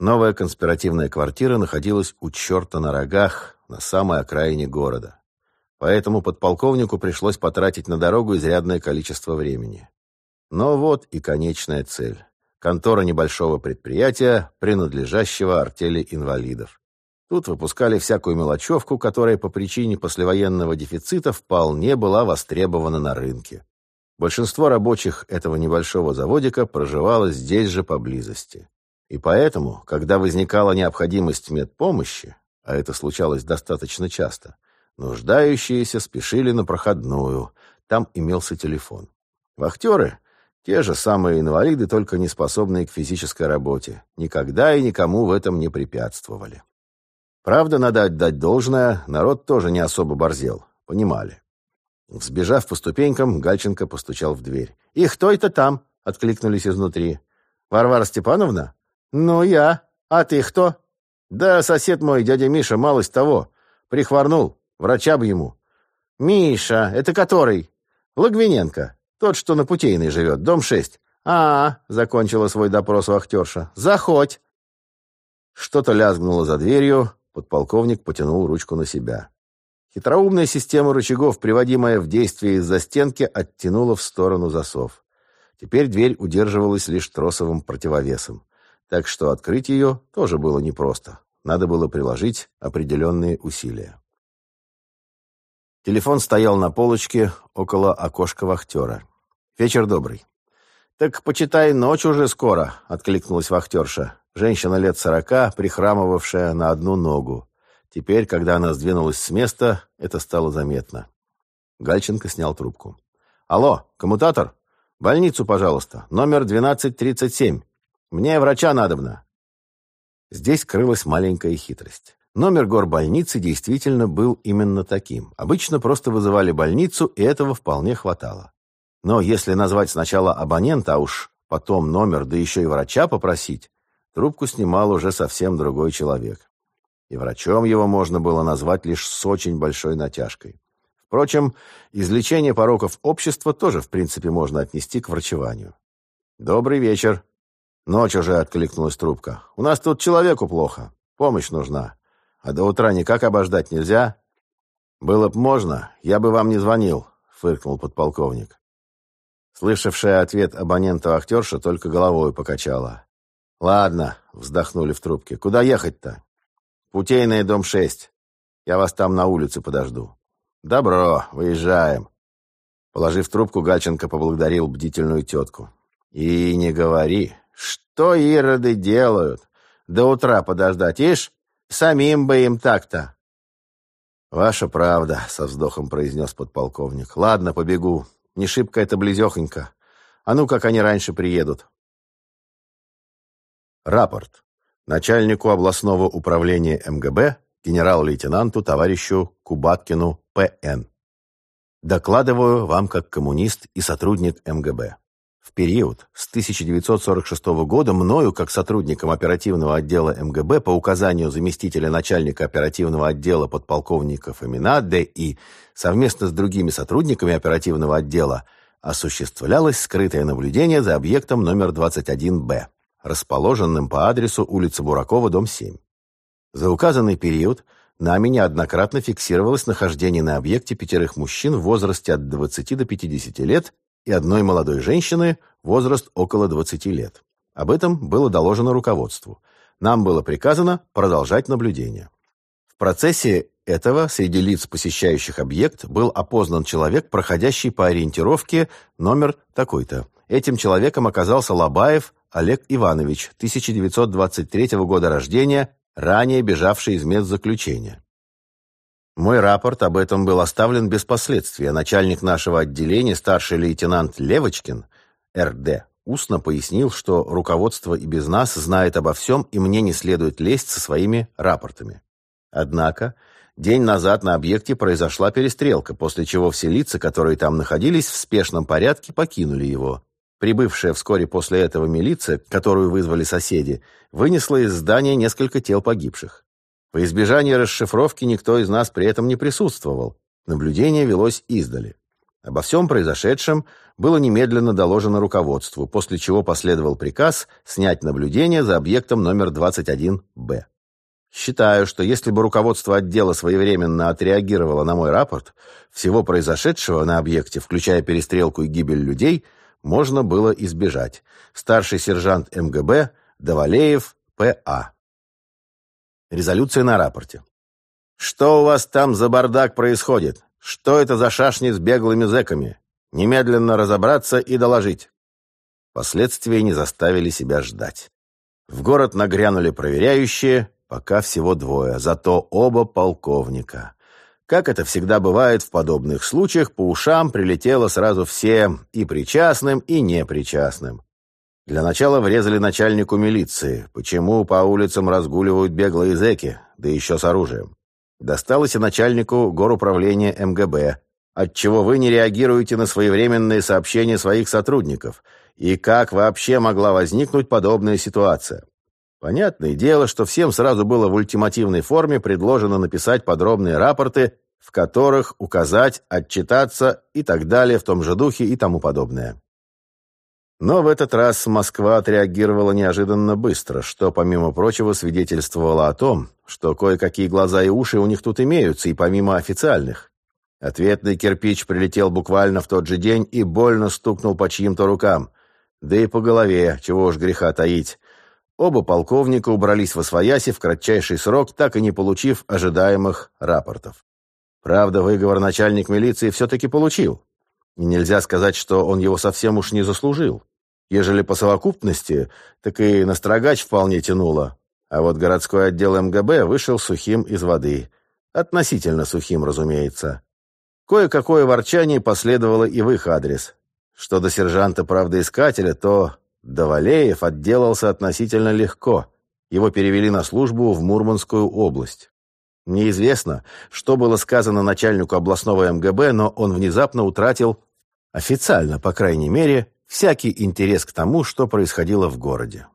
Новая конспиративная квартира находилась у черта на рогах, на самой окраине города. Поэтому подполковнику пришлось потратить на дорогу изрядное количество времени. Но вот и конечная цель. Контора небольшого предприятия, принадлежащего артели инвалидов. Тут выпускали всякую мелочевку, которая по причине послевоенного дефицита вполне была востребована на рынке. Большинство рабочих этого небольшого заводика проживало здесь же поблизости. И поэтому, когда возникала необходимость медпомощи, а это случалось достаточно часто, нуждающиеся спешили на проходную, там имелся телефон. Вахтеры — те же самые инвалиды, только не способные к физической работе, никогда и никому в этом не препятствовали. Правда, надо отдать должное, народ тоже не особо борзел, понимали. Сбежав по ступенькам, Гальченко постучал в дверь. «И кто это там?» — откликнулись изнутри. «Варвара Степановна?» «Ну, я. А ты кто?» «Да сосед мой, дядя Миша, малость того. Прихворнул. Врача бы ему». «Миша, это который?» «Логвиненко. Тот, что на Путейной живет, дом 6. «А, — закончила свой допрос вахтерша, — заходь!» Что-то лязгнуло за дверью, Подполковник потянул ручку на себя. Хитроумная система рычагов, приводимая в действие из-за стенки, оттянула в сторону засов. Теперь дверь удерживалась лишь тросовым противовесом. Так что открыть ее тоже было непросто. Надо было приложить определенные усилия. Телефон стоял на полочке около окошка вахтера. «Вечер добрый». «Так, почитай, ночь уже скоро», — откликнулась вахтерша. Женщина лет сорока, прихрамывавшая на одну ногу. Теперь, когда она сдвинулась с места, это стало заметно. Гальченко снял трубку. «Алло, коммутатор? Больницу, пожалуйста. Номер 1237. Мне врача надобно». Здесь крылась маленькая хитрость. Номер горбольницы действительно был именно таким. Обычно просто вызывали больницу, и этого вполне хватало. Но если назвать сначала абонента, а уж потом номер, да еще и врача попросить, Трубку снимал уже совсем другой человек. И врачом его можно было назвать лишь с очень большой натяжкой. Впрочем, излечение пороков общества тоже, в принципе, можно отнести к врачеванию. «Добрый вечер». «Ночь уже», — откликнулась трубка. «У нас тут человеку плохо. Помощь нужна. А до утра никак обождать нельзя?» «Было б можно, я бы вам не звонил», — фыркнул подполковник. Слышавшая ответ абонента-актерша только головой покачала. «Ладно», — вздохнули в трубке. «Куда ехать-то?» «Путейный, дом 6. Я вас там на улице подожду». «Добро, выезжаем». Положив трубку, Гальченко поблагодарил бдительную тетку. «И не говори, что ироды делают? До утра подождать, ишь? Самим бы им так-то». «Ваша правда», — со вздохом произнес подполковник. «Ладно, побегу. Не шибко это близехонько. А ну, как они раньше приедут». Рапорт. Начальнику областного управления МГБ генерал-лейтенанту товарищу Кубаткину П.Н. Докладываю вам как коммунист и сотрудник МГБ. В период с 1946 года мною, как сотрудником оперативного отдела МГБ по указанию заместителя начальника оперативного отдела подполковника Фомина Д.И. совместно с другими сотрудниками оперативного отдела осуществлялось скрытое наблюдение за объектом номер 21Б расположенным по адресу улица Буракова, дом 7. За указанный период нами неоднократно фиксировалось нахождение на объекте пятерых мужчин в возрасте от 20 до 50 лет и одной молодой женщины, возраст около 20 лет. Об этом было доложено руководству. Нам было приказано продолжать наблюдение. В процессе этого среди лиц, посещающих объект, был опознан человек, проходящий по ориентировке номер такой-то. Этим человеком оказался Лобаев Олег Иванович, 1923 года рождения, ранее бежавший из медзаключения. Мой рапорт об этом был оставлен без последствий, а начальник нашего отделения, старший лейтенант Левочкин, РД, устно пояснил, что руководство и без нас знает обо всем, и мне не следует лезть со своими рапортами. Однако, день назад на объекте произошла перестрелка, после чего все лица, которые там находились, в спешном порядке покинули его. Прибывшая вскоре после этого милиция, которую вызвали соседи, вынесла из здания несколько тел погибших. По избежанию расшифровки никто из нас при этом не присутствовал. Наблюдение велось издали. Обо всем произошедшем было немедленно доложено руководству, после чего последовал приказ снять наблюдение за объектом номер 21-Б. Считаю, что если бы руководство отдела своевременно отреагировало на мой рапорт, всего произошедшего на объекте, включая перестрелку и гибель людей, можно было избежать. Старший сержант МГБ Давалеев П.А. Резолюция на рапорте. «Что у вас там за бардак происходит? Что это за шашни с беглыми зэками? Немедленно разобраться и доложить». Последствия не заставили себя ждать. В город нагрянули проверяющие, пока всего двое, зато оба полковника. Как это всегда бывает в подобных случаях, по ушам прилетело сразу всем, и причастным, и непричастным. Для начала врезали начальнику милиции. Почему по улицам разгуливают беглые зэки, да еще с оружием? Досталось и начальнику горуправления МГБ. Отчего вы не реагируете на своевременные сообщения своих сотрудников? И как вообще могла возникнуть подобная ситуация? Понятное дело, что всем сразу было в ультимативной форме предложено написать подробные рапорты, в которых указать, отчитаться и так далее в том же духе и тому подобное. Но в этот раз Москва отреагировала неожиданно быстро, что, помимо прочего, свидетельствовало о том, что кое-какие глаза и уши у них тут имеются, и помимо официальных. Ответный кирпич прилетел буквально в тот же день и больно стукнул по чьим-то рукам. Да и по голове, чего уж греха таить. Оба полковника убрались во свояси в кратчайший срок, так и не получив ожидаемых рапортов. Правда, выговор начальник милиции все-таки получил. И нельзя сказать, что он его совсем уж не заслужил. Ежели по совокупности, так и на строгач вполне тянуло. А вот городской отдел МГБ вышел сухим из воды. Относительно сухим, разумеется. Кое-какое ворчание последовало и в их адрес. Что до сержанта-правдоискателя, то Давалеев отделался относительно легко. Его перевели на службу в Мурманскую область. Неизвестно, что было сказано начальнику областного МГБ, но он внезапно утратил, официально, по крайней мере, всякий интерес к тому, что происходило в городе.